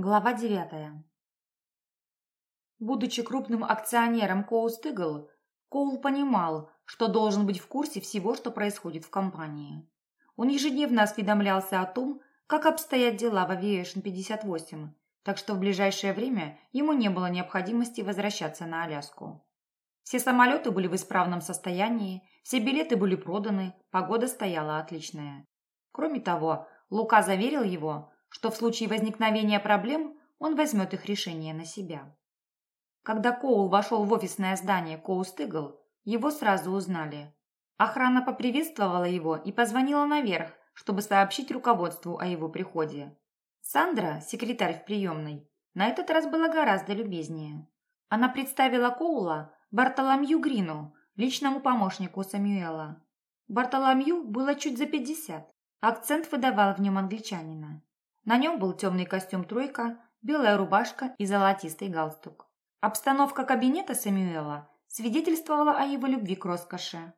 Глава девятая. Будучи крупным акционером Коустыгл, Коул понимал, что должен быть в курсе всего, что происходит в компании. Он ежедневно осведомлялся о том, как обстоят дела в Aviation 58, так что в ближайшее время ему не было необходимости возвращаться на Аляску. Все самолеты были в исправном состоянии, все билеты были проданы, погода стояла отличная. Кроме того, Лука заверил его, что в случае возникновения проблем он возьмет их решение на себя. Когда Коул вошел в офисное здание Коустыгл, его сразу узнали. Охрана поприветствовала его и позвонила наверх, чтобы сообщить руководству о его приходе. Сандра, секретарь в приемной, на этот раз была гораздо любезнее. Она представила Коула Бартоломью Грину, личному помощнику Самюэла. Бартоломью было чуть за пятьдесят. Акцент выдавал в нем англичанина. На нем был темный костюм «тройка», белая рубашка и золотистый галстук. Обстановка кабинета Самюэла свидетельствовала о его любви к роскоши.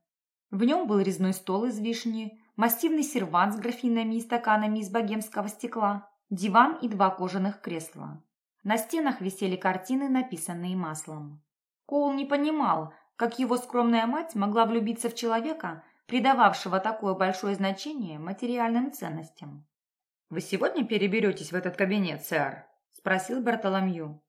В нем был резной стол из вишни, массивный сервант с графинами и стаканами из богемского стекла, диван и два кожаных кресла. На стенах висели картины, написанные маслом. Коул не понимал, как его скромная мать могла влюбиться в человека, придававшего такое большое значение материальным ценностям. «Вы сегодня переберетесь в этот кабинет, сэр?» – спросил Бартоломью.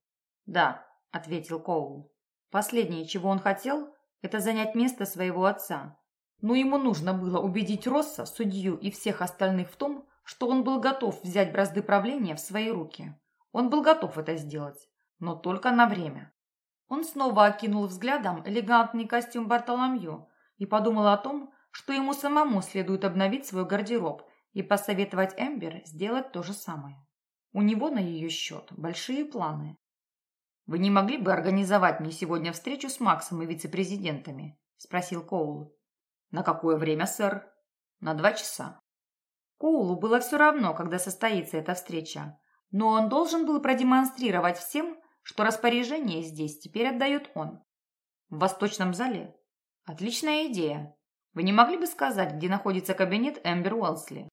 «Да», – ответил Коул. Последнее, чего он хотел, это занять место своего отца. Но ему нужно было убедить Росса, судью и всех остальных в том, что он был готов взять бразды правления в свои руки. Он был готов это сделать, но только на время. Он снова окинул взглядом элегантный костюм Бартоломью и подумал о том, что ему самому следует обновить свой гардероб и посоветовать Эмбер сделать то же самое. У него на ее счет большие планы. «Вы не могли бы организовать мне сегодня встречу с Максом и вице-президентами?» – спросил Коул. «На какое время, сэр?» «На два часа». Коулу было все равно, когда состоится эта встреча, но он должен был продемонстрировать всем, что распоряжение здесь теперь отдает он. В восточном зале? Отличная идея. Вы не могли бы сказать, где находится кабинет Эмбер Уэлсли?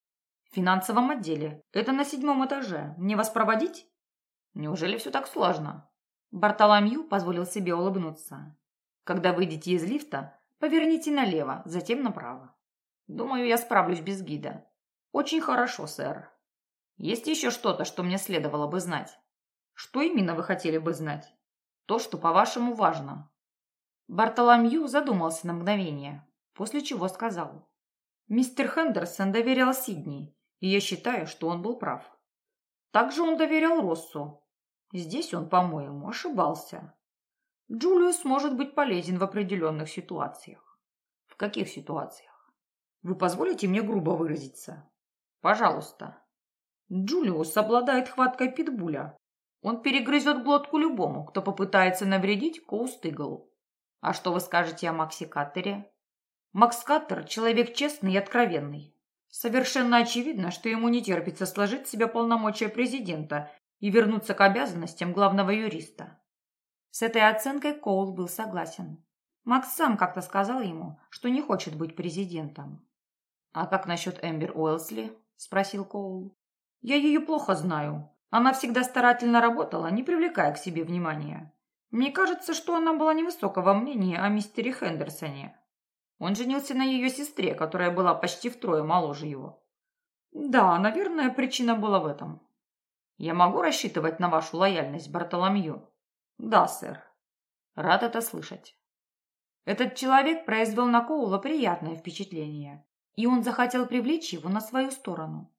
В финансовом отделе. Это на седьмом этаже. Мне вас проводить? Неужели все так сложно? Бартоломью позволил себе улыбнуться. Когда выйдете из лифта, поверните налево, затем направо. Думаю, я справлюсь без гида. Очень хорошо, сэр. Есть еще что-то, что мне следовало бы знать? Что именно вы хотели бы знать? То, что, по-вашему, важно. Бартоломью задумался на мгновение, после чего сказал. Мистер Хендерсон доверял Сидни, и я считаю, что он был прав. Также он доверял Россу. Здесь он, по-моему, ошибался. Джулиус может быть полезен в определенных ситуациях. В каких ситуациях? Вы позволите мне грубо выразиться? Пожалуйста. Джулиус обладает хваткой питбуля. Он перегрызет глотку любому, кто попытается навредить Коустыгл. А что вы скажете о Максе Каттере? Макс Каттер – человек честный и откровенный. Совершенно очевидно, что ему не терпится сложить в себя полномочия президента и вернуться к обязанностям главного юриста. С этой оценкой Коул был согласен. Макс сам как-то сказал ему, что не хочет быть президентом. «А как насчет Эмбер Уэлсли?» – спросил Коул. «Я ее плохо знаю. Она всегда старательно работала, не привлекая к себе внимания. Мне кажется, что она была невысокого мнения о мистере Хендерсоне. Он женился на ее сестре, которая была почти втрое моложе его. Да, наверное, причина была в этом. Я могу рассчитывать на вашу лояльность, Бартоломью? Да, сэр. Рад это слышать. Этот человек произвел на Коула приятное впечатление, и он захотел привлечь его на свою сторону.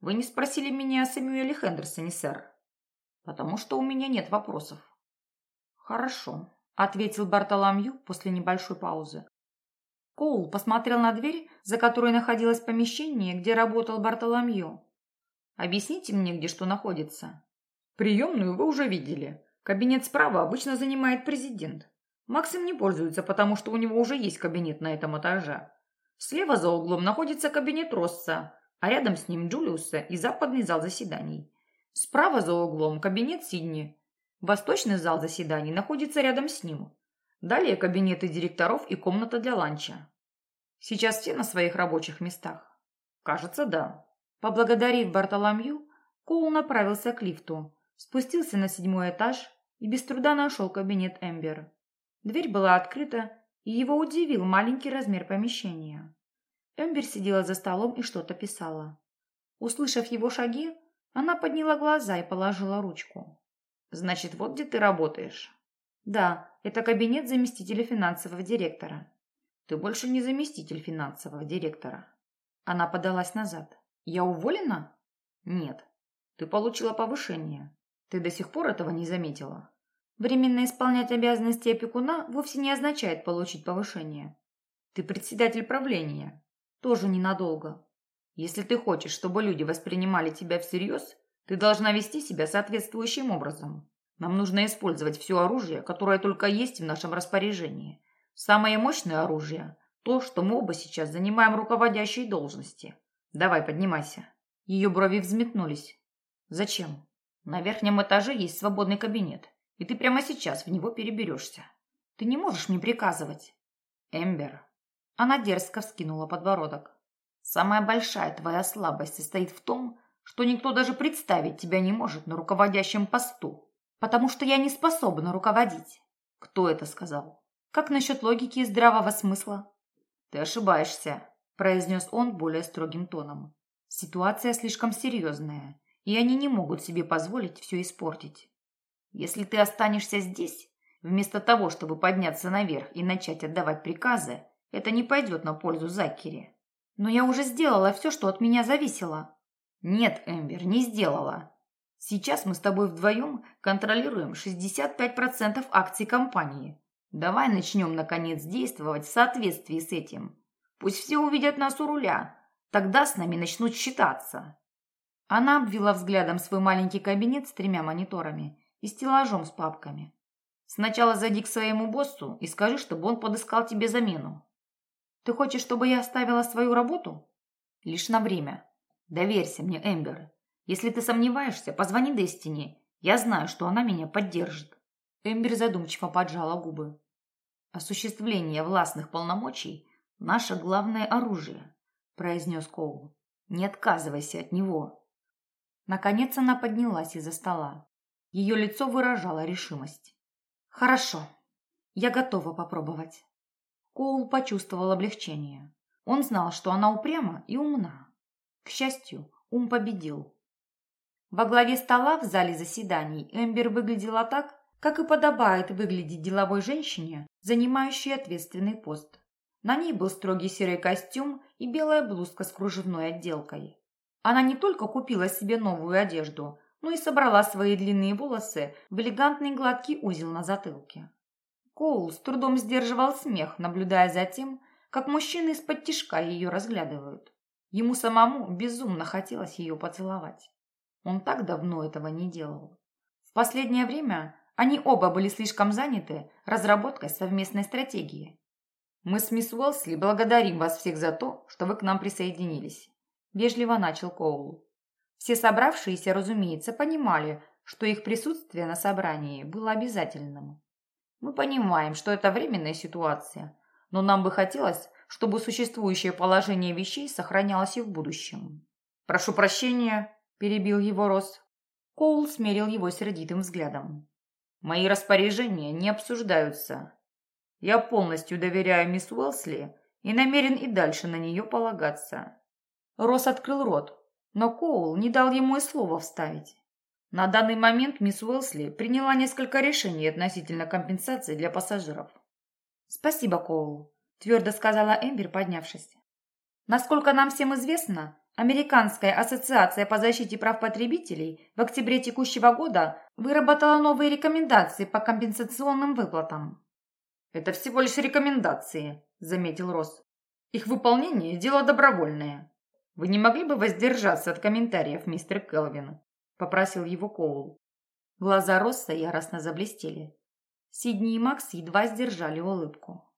Вы не спросили меня о Сэмюэле Хендерсоне, сэр? Потому что у меня нет вопросов. Хорошо, ответил Бартоломью после небольшой паузы. Коул посмотрел на дверь, за которой находилось помещение, где работал Бартоломью. «Объясните мне, где что находится». «Приемную вы уже видели. Кабинет справа обычно занимает президент. Максим не пользуется, потому что у него уже есть кабинет на этом этаже. Слева за углом находится кабинет Росса, а рядом с ним Джулиуса и западный зал заседаний. Справа за углом кабинет Сидни. Восточный зал заседаний находится рядом с ним. Далее кабинеты директоров и комната для ланча. Сейчас все на своих рабочих местах? Кажется, да. Поблагодарив Бартоломью, Коул направился к лифту, спустился на седьмой этаж и без труда нашел кабинет Эмбер. Дверь была открыта, и его удивил маленький размер помещения. Эмбер сидела за столом и что-то писала. Услышав его шаги, она подняла глаза и положила ручку. «Значит, вот где ты работаешь?» «Да, это кабинет заместителя финансового директора». «Ты больше не заместитель финансового директора». Она подалась назад. «Я уволена?» «Нет. Ты получила повышение. Ты до сих пор этого не заметила?» «Временно исполнять обязанности опекуна вовсе не означает получить повышение. Ты председатель правления. Тоже ненадолго. Если ты хочешь, чтобы люди воспринимали тебя всерьез, ты должна вести себя соответствующим образом. Нам нужно использовать все оружие, которое только есть в нашем распоряжении. Самое мощное оружие – то, что мы оба сейчас занимаем руководящие должности. Давай, поднимайся. Ее брови взметнулись. Зачем? На верхнем этаже есть свободный кабинет, и ты прямо сейчас в него переберешься. Ты не можешь мне приказывать. Эмбер. Она дерзко вскинула подбородок. Самая большая твоя слабость состоит в том, что никто даже представить тебя не может на руководящем посту, потому что я не способна руководить. Кто это сказал? Как насчет логики и здравого смысла? Ты ошибаешься, произнес он более строгим тоном. Ситуация слишком серьезная, и они не могут себе позволить все испортить. Если ты останешься здесь, вместо того, чтобы подняться наверх и начать отдавать приказы, это не пойдет на пользу Закери. Но я уже сделала все, что от меня зависело. Нет, Эмбер, не сделала. Сейчас мы с тобой вдвоем контролируем 65% акций компании. Давай начнем, наконец, действовать в соответствии с этим. Пусть все увидят нас у руля. Тогда с нами начнут считаться. Она обвела взглядом свой маленький кабинет с тремя мониторами и стеллажом с папками. Сначала зайди к своему боссу и скажи, чтобы он подыскал тебе замену. Ты хочешь, чтобы я оставила свою работу? Лишь на время. Доверься мне, Эмбер. Если ты сомневаешься, позвони Дестине. Я знаю, что она меня поддержит. Эмбер задумчиво поджала губы. Осуществление властных полномочий – наше главное оружие, произнес Коул. Не отказывайся от него. Наконец она поднялась из-за стола. Ее лицо выражало решимость. Хорошо, я готова попробовать. Коул почувствовал облегчение. Он знал, что она упряма и умна. К счастью, ум победил. Во главе стола в зале заседаний Эмбер выглядела так, как и подобает выглядеть деловой женщине, занимающей ответственный пост. На ней был строгий серый костюм и белая блузка с кружевной отделкой. Она не только купила себе новую одежду, но и собрала свои длинные волосы в элегантный гладкий узел на затылке. Коул с трудом сдерживал смех, наблюдая за тем, как мужчины из-под тишка ее разглядывают. Ему самому безумно хотелось ее поцеловать. Он так давно этого не делал. В последнее время они оба были слишком заняты разработкой совместной стратегии. «Мы с мисс Уэлсли благодарим вас всех за то, что вы к нам присоединились», – вежливо начал Коул. Все собравшиеся, разумеется, понимали, что их присутствие на собрании было обязательным. Мы понимаем, что это временная ситуация, но нам бы хотелось, чтобы существующее положение вещей сохранялось и в будущем. «Прошу прощения», – перебил его Рос. Коул смерил его сердитым взглядом. «Мои распоряжения не обсуждаются. Я полностью доверяю мисс Уэлсли и намерен и дальше на нее полагаться». Рос открыл рот, но Коул не дал ему и слова вставить. На данный момент мисс Уэлсли приняла несколько решений относительно компенсации для пассажиров. «Спасибо, Коул», – твердо сказала Эмбер, поднявшись. «Насколько нам всем известно, Американская ассоциация по защите прав потребителей в октябре текущего года выработала новые рекомендации по компенсационным выплатам». «Это всего лишь рекомендации», – заметил Росс. «Их выполнение – дело добровольное. Вы не могли бы воздержаться от комментариев, мистер Келвин?» – попросил его Коул. Глаза Росса яростно заблестели. Сидни и Макс едва сдержали улыбку.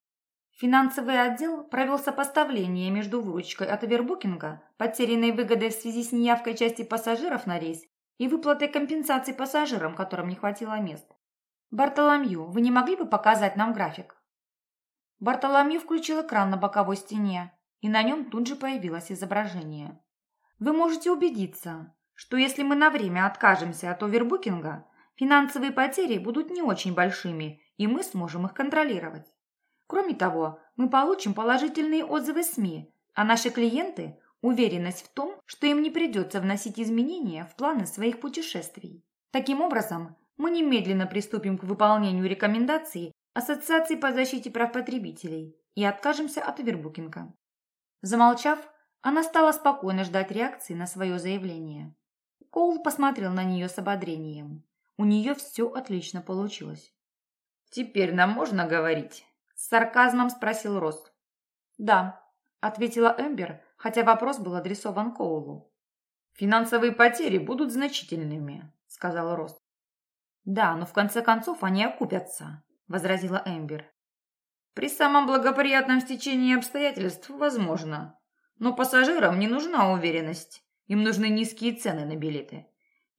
Финансовый отдел провел сопоставление между выручкой от овербукинга, потерянной выгодой в связи с неявкой части пассажиров на рейс, и выплатой компенсации пассажирам, которым не хватило мест. «Бартоломью, вы не могли бы показать нам график?» Бартоломью включил экран на боковой стене, и на нем тут же появилось изображение. «Вы можете убедиться, что если мы на время откажемся от овербукинга, финансовые потери будут не очень большими, и мы сможем их контролировать. Кроме того, мы получим положительные отзывы СМИ, а наши клиенты – уверенность в том, что им не придется вносить изменения в планы своих путешествий. Таким образом, мы немедленно приступим к выполнению рекомендаций Ассоциации по защите прав потребителей и откажемся от овербукинга. Замолчав, она стала спокойно ждать реакции на свое заявление. Коул посмотрел на нее с ободрением. У нее все отлично получилось. «Теперь нам можно говорить?» С сарказмом спросил Росс. «Да», — ответила Эмбер, хотя вопрос был адресован Коулу. «Финансовые потери будут значительными», — сказал Росс. «Да, но в конце концов они окупятся», — возразила Эмбер. «При самом благоприятном стечении обстоятельств возможно. Но пассажирам не нужна уверенность. Им нужны низкие цены на билеты.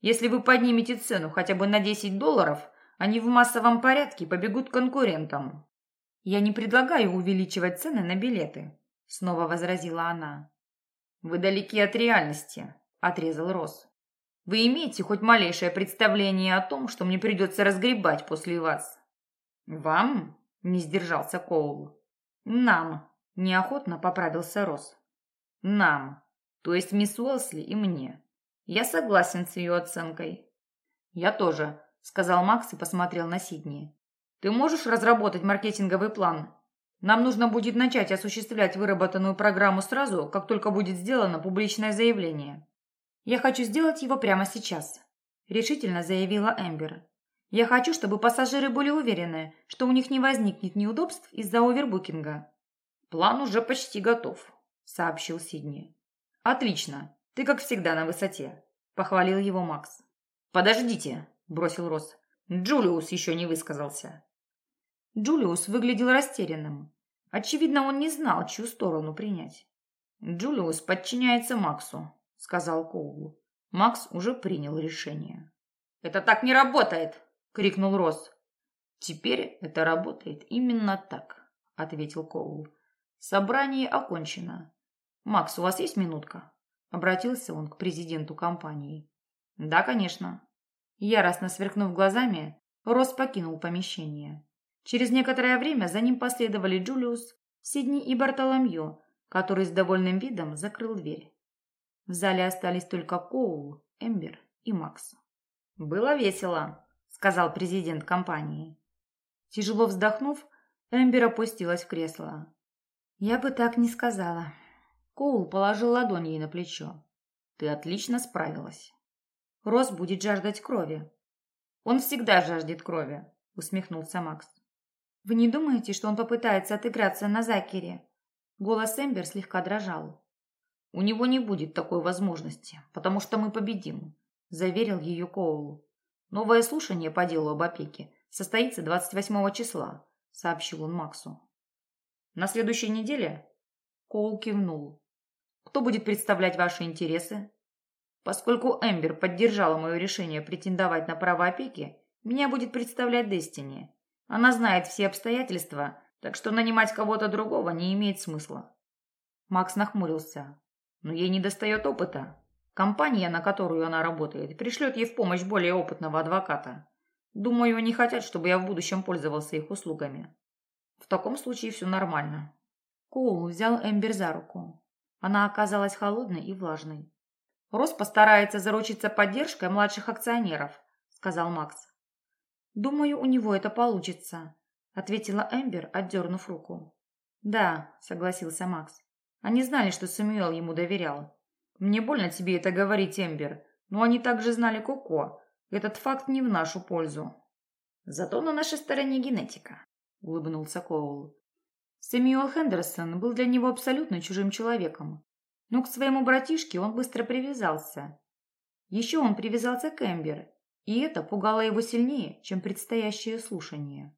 Если вы поднимете цену хотя бы на 10 долларов, они в массовом порядке побегут к конкурентам». «Я не предлагаю увеличивать цены на билеты», — снова возразила она. «Вы далеки от реальности», — отрезал Росс. «Вы имеете хоть малейшее представление о том, что мне придется разгребать после вас?» «Вам?» – не сдержался Коул. «Нам», – неохотно поправился Росс. «Нам, то есть мисс Уэлсли и мне. Я согласен с ее оценкой». «Я тоже», – сказал Макс и посмотрел на Сидни. «Ты можешь разработать маркетинговый план? Нам нужно будет начать осуществлять выработанную программу сразу, как только будет сделано публичное заявление». «Я хочу сделать его прямо сейчас», – решительно заявила Эмбер. Я хочу, чтобы пассажиры были уверены, что у них не возникнет неудобств из-за овербукинга. План уже почти готов, сообщил Сидни. Отлично. Ты, как всегда, на высоте, похвалил его Макс. Подождите, бросил Росс. Джулиус еще не высказался. Джулиус выглядел растерянным. Очевидно, он не знал, чью сторону принять. Джулиус подчиняется Максу, сказал Коул. Макс уже принял решение. Это так не работает, — крикнул Росс. «Теперь это работает именно так», — ответил Коул. «Собрание окончено. Макс, у вас есть минутка?» Обратился он к президенту компании. «Да, конечно». Яростно сверкнув глазами, Росс покинул помещение. Через некоторое время за ним последовали Джулиус, Сидни и Бартоломью, который с довольным видом закрыл дверь. В зале остались только Коул, Эмбер и Макс. «Было весело», сказал президент компании. Тяжело вздохнув, Эмбер опустилась в кресло. Я бы так не сказала. Коул положил ладонь ей на плечо. Ты отлично справилась. Рос будет жаждать крови. Он всегда жаждет крови, усмехнулся Макс. Вы не думаете, что он попытается отыграться на Закере? Голос Эмбер слегка дрожал. У него не будет такой возможности, потому что мы победим, заверил ее Коул. Новое слушание по делу об опеке состоится 28 числа, сообщил он Максу. На следующей неделе? Коул кивнул. Кто будет представлять ваши интересы? Поскольку Эмбер поддержала мое решение претендовать на право опеки, меня будет представлять Дестини. Она знает все обстоятельства, так что нанимать кого-то другого не имеет смысла. Макс нахмурился. Но ей не достает опыта. Компания, на которую она работает, пришлет ей в помощь более опытного адвоката. Думаю, они хотят, чтобы я в будущем пользовался их услугами. В таком случае все нормально. Коул взял Эмбер за руку. Она оказалась холодной и влажной. «Рос постарается заручиться поддержкой младших акционеров», — сказал Макс. «Думаю, у него это получится», — ответила Эмбер, отдернув руку. «Да», — согласился Макс. «Они знали, что Самюэл ему доверял. Мне больно тебе это говорить, Эмбер, но они также знали Коко. Этот факт не в нашу пользу. Зато на нашей стороне генетика, улыбнулся Коул. Сэмюэл Хендерсон был для него абсолютно чужим человеком, но к своему братишке он быстро привязался. Еще он привязался к Эмбер, и это пугало его сильнее, чем предстоящее слушание.